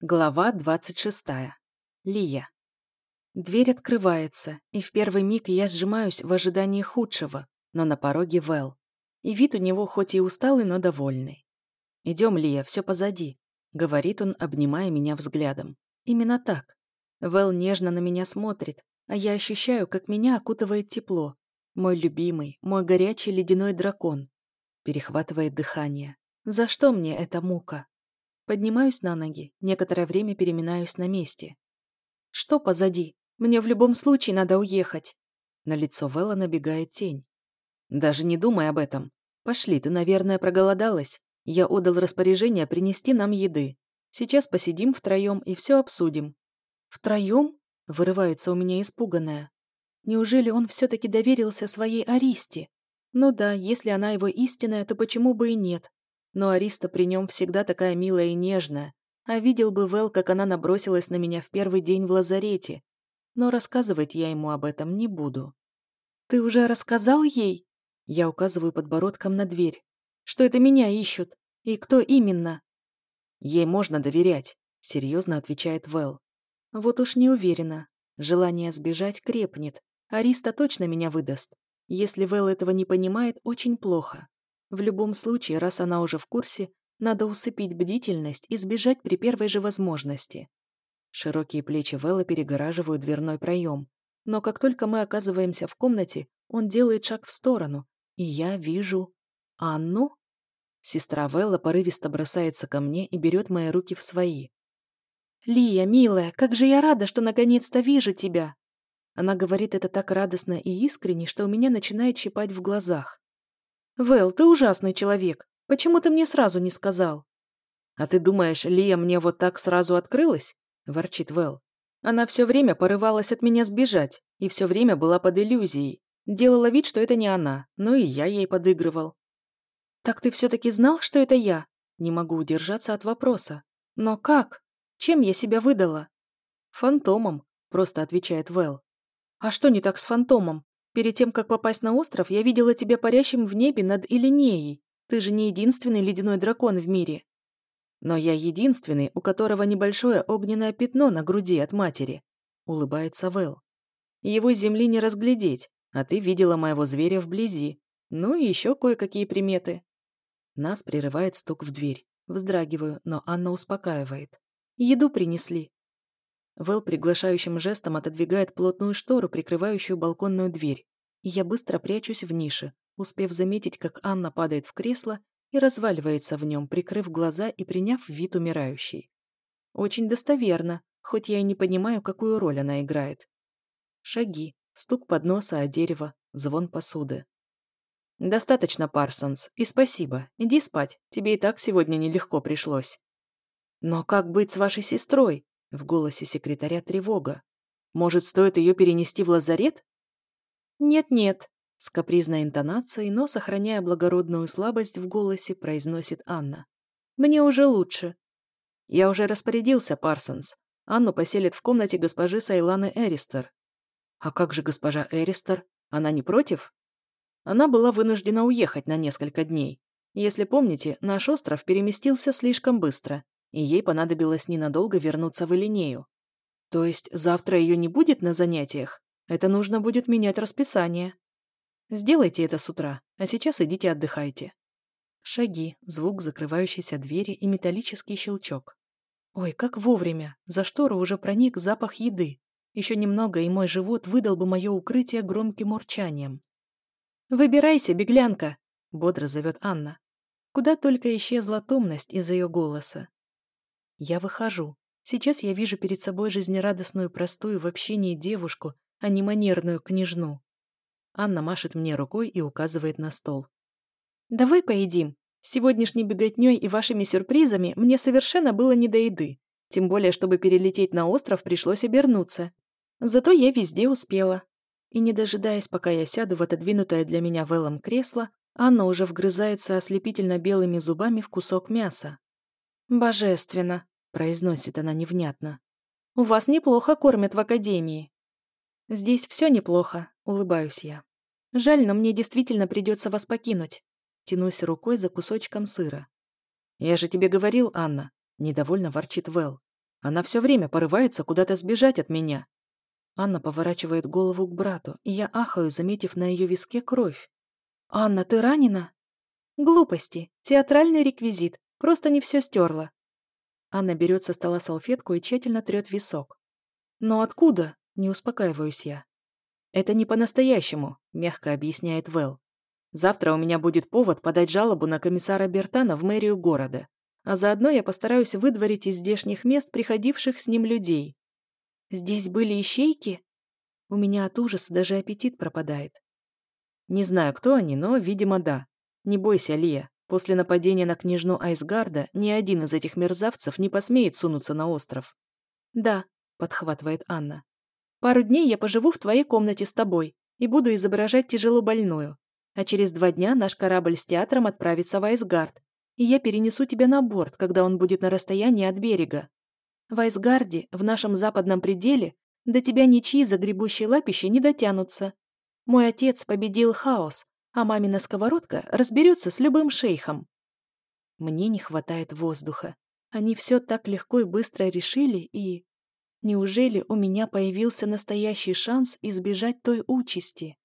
Глава 26. Лия. Дверь открывается, и в первый миг я сжимаюсь в ожидании худшего, но на пороге Вэл. И вид у него хоть и усталый, но довольный. «Идем, Лия, все позади», — говорит он, обнимая меня взглядом. Именно так. Вэл нежно на меня смотрит, а я ощущаю, как меня окутывает тепло. Мой любимый, мой горячий ледяной дракон. Перехватывает дыхание. За что мне эта мука? Поднимаюсь на ноги, некоторое время переминаюсь на месте. Что позади? Мне в любом случае надо уехать. На лицо Вэлла набегает тень. Даже не думай об этом. Пошли, ты, наверное, проголодалась. Я отдал распоряжение принести нам еды. Сейчас посидим втроем и все обсудим. Втроем? Вырывается у меня испуганная. Неужели он все-таки доверился своей Аристе? Ну да, если она его истинная, то почему бы и нет? Но Ариста при нем всегда такая милая и нежная. А видел бы Вэл, как она набросилась на меня в первый день в лазарете. Но рассказывать я ему об этом не буду. «Ты уже рассказал ей?» Я указываю подбородком на дверь. «Что это меня ищут? И кто именно?» «Ей можно доверять», — серьезно отвечает Вэл. «Вот уж не уверена. Желание сбежать крепнет. Ариста точно меня выдаст. Если Вэл этого не понимает, очень плохо. В любом случае, раз она уже в курсе, надо усыпить бдительность и сбежать при первой же возможности. Широкие плечи Вэлла перегораживают дверной проем. Но как только мы оказываемся в комнате, он делает шаг в сторону, и я вижу... Анну? Сестра Велла порывисто бросается ко мне и берет мои руки в свои. «Лия, милая, как же я рада, что наконец-то вижу тебя!» Она говорит это так радостно и искренне, что у меня начинает щипать в глазах. «Вэл, ты ужасный человек. Почему ты мне сразу не сказал?» «А ты думаешь, Лия мне вот так сразу открылась?» – ворчит Вэл. «Она все время порывалась от меня сбежать и все время была под иллюзией. Делала вид, что это не она, но и я ей подыгрывал». «Так ты все-таки знал, что это я?» Не могу удержаться от вопроса. «Но как? Чем я себя выдала?» «Фантомом», – просто отвечает Вэл. «А что не так с фантомом? Перед тем, как попасть на остров, я видела тебя парящим в небе над Илинеей. Ты же не единственный ледяной дракон в мире. Но я единственный, у которого небольшое огненное пятно на груди от матери. Улыбается Вэл. Его земли не разглядеть, а ты видела моего зверя вблизи. Ну и еще кое-какие приметы. Нас прерывает стук в дверь. Вздрагиваю, но Анна успокаивает. Еду принесли. Вэл приглашающим жестом отодвигает плотную штору, прикрывающую балконную дверь, и я быстро прячусь в нише, успев заметить, как Анна падает в кресло и разваливается в нем, прикрыв глаза и приняв вид умирающей. Очень достоверно, хоть я и не понимаю, какую роль она играет. Шаги, стук подноса о дерево, звон посуды. «Достаточно, Парсонс, и спасибо. Иди спать, тебе и так сегодня нелегко пришлось». «Но как быть с вашей сестрой?» В голосе секретаря тревога. Может, стоит ее перенести в лазарет? Нет-нет, с капризной интонацией, но сохраняя благородную слабость в голосе, произносит Анна. Мне уже лучше. Я уже распорядился, Парсонс. Анну поселят в комнате госпожи Сайланы Эристер. А как же госпожа Эристер? Она не против? Она была вынуждена уехать на несколько дней. Если помните, наш остров переместился слишком быстро, и ей понадобилось ненадолго вернуться в Элинею. То есть завтра ее не будет на занятиях? Это нужно будет менять расписание. Сделайте это с утра, а сейчас идите отдыхайте. Шаги, звук закрывающейся двери и металлический щелчок. Ой, как вовремя, за штору уже проник запах еды. Еще немного, и мой живот выдал бы мое укрытие громким урчанием. «Выбирайся, беглянка!» — бодро зовет Анна. Куда только исчезла томность из ее голоса. Я выхожу. Сейчас я вижу перед собой жизнерадостную простую в общении девушку, а не манерную княжну. Анна машет мне рукой и указывает на стол. «Давай поедим. С сегодняшней беготней и вашими сюрпризами мне совершенно было не до еды. Тем более, чтобы перелететь на остров, пришлось обернуться. Зато я везде успела». И не дожидаясь, пока я сяду в отодвинутое для меня велом кресло, Анна уже вгрызается ослепительно белыми зубами в кусок мяса. «Божественно», — произносит она невнятно. «У вас неплохо кормят в академии». «Здесь все неплохо», — улыбаюсь я. «Жаль, но мне действительно придется вас покинуть». Тянусь рукой за кусочком сыра. «Я же тебе говорил, Анна», — недовольно ворчит Вэл. Она все время порывается куда-то сбежать от меня. Анна поворачивает голову к брату, и я ахаю, заметив на ее виске кровь. «Анна, ты ранена?» «Глупости. Театральный реквизит. Просто не все стерла». Анна берет со стола салфетку и тщательно трет висок. «Но откуда?» – не успокаиваюсь я. «Это не по-настоящему», – мягко объясняет Вэл. «Завтра у меня будет повод подать жалобу на комиссара Бертана в мэрию города, а заодно я постараюсь выдворить из здешних мест приходивших с ним людей. Здесь были ищейки? У меня от ужаса даже аппетит пропадает. Не знаю, кто они, но, видимо, да. Не бойся, Лия. После нападения на княжну Айсгарда ни один из этих мерзавцев не посмеет сунуться на остров. «Да», — подхватывает Анна. «Пару дней я поживу в твоей комнате с тобой и буду изображать тяжело больную. А через два дня наш корабль с театром отправится в Айсгард, и я перенесу тебя на борт, когда он будет на расстоянии от берега. В Айсгарде, в нашем западном пределе, до тебя ничьи загребущие лапища не дотянутся. Мой отец победил хаос, а мамина сковородка разберется с любым шейхом. Мне не хватает воздуха. Они все так легко и быстро решили, и... Неужели у меня появился настоящий шанс избежать той участи?